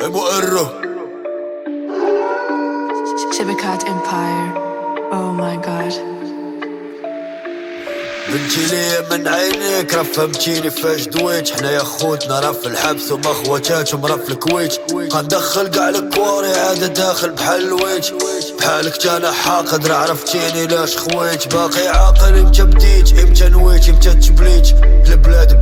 مؤرة شبكات امباير أو ماي جاد بنتي لي من عينيك راه فهمتيني فاش دويت. حنا يا خوتنا راه في الحبس وما خواتاتهم راه في الكويت. غندخل كاع الكواري عاد داخل بحال الويت. بحالك جانا حاقد راه عرفتيني لاش خويت. باقي عاقل إمتى بديت إمتى نويت إمتى تبليت. البلاد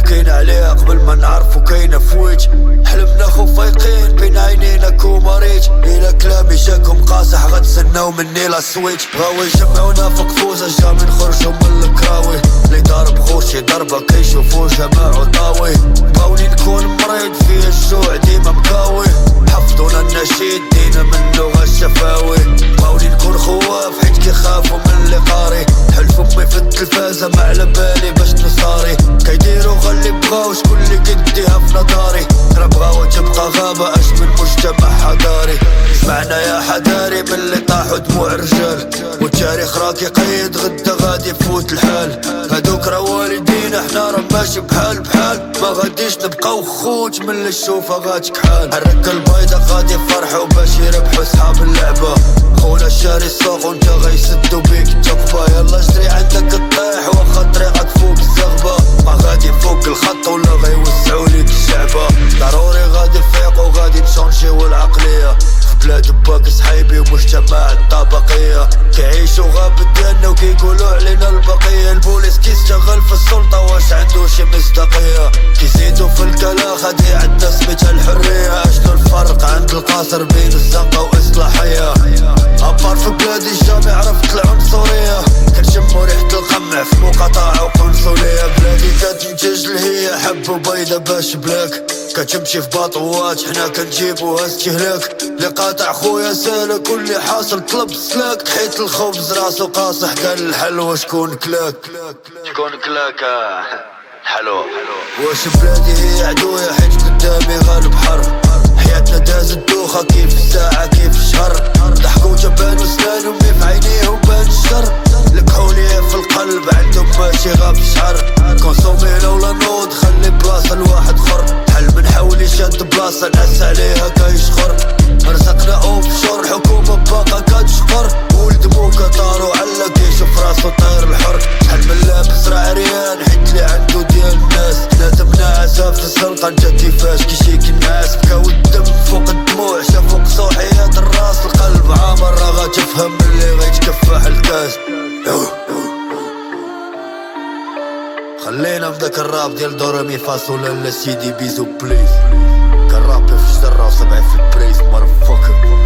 ما نعرفو كاينة فويت حلمنا خو فايقين بين عينينا كوماريت إلى كلامي جاكم قاصح غتسناو مني لا سويت بغاو يجمعونا فوق فوزة جامي نخرجو من الكراوي. اللي ضارب خوشي ضربة كيشوفو جماعو طاوي بغاوني نكون مريض فيه الجوع ديما مكاوي. حفظونا النشيد دينا من لغة الشفاوي. بغاوني نكون خواف حيت كيخافو من اللي قاري. حلفو امي في التلفازة ما على بالي شكون اللي قديها في نظاري راه بغاو تبقى غابة أش من مجتمع حضاري؟ سمعنا يا حداري من اللي طاحوا دموع رجال والتاريخ راه كيقيد غدا غادي يفوت الحال. هادوك راه والدينا حنا راه ماشي بحال بحال. ما غاديش نبقاو خوت من اللي الشوفة غاتكحال حرك البيضة غادي يفرحوا باش يربحوا صحاب اللعبة. خونا شاري السوق وانت غيسدو بيك. التقبة يلا جري عندك الطيح باك صحيبي ومجتمع الطبقية. كيعيشوا غاب ديالنا وكيقولوا علينا البقية. البوليس كيستغل في السلطة واش عندو شي مصداقية. كيزيدوا في الكلا غادي عندنا سميتها الحرية. اشنو الفرق عند القاصر بين الزنقة وإصلاحية. أبار في بلادي jamais عرفت العنصرية كنشمو ريحة القمع في مقاطعة وقنصلية. بلادي كتنتج الهية حب بيضة باش بلاك. كتمشي في باطوات حنا كنجيبوها استهلاك اللي قاطع خويا سالك واللي حاصل طلب السلاك حيت الخبز راسو قاصح قال الحلوى شكون كلاك. شكون كلاك؟ حلو. واش بلادي هي عدوية حيت قدامي غالب حر حياتنا دازت دوخة كيف الساعة كيف الشهر. ضحكوا جبان وسنان امي في عينيهم بان الشر. الكحولية في القلب عندهم ماشي غاب شعر كونسومينا ولا نوض خلي بلاصة لواحد خر. شاد بلاصة ناس عليها كيشخر رزقنا أوف شور الحكومة خلينا في داك الراب ديال دورامي فاصو لا سيدي بيزو بليز كان رابي في جدرة وسبعين في البريز مارفوكر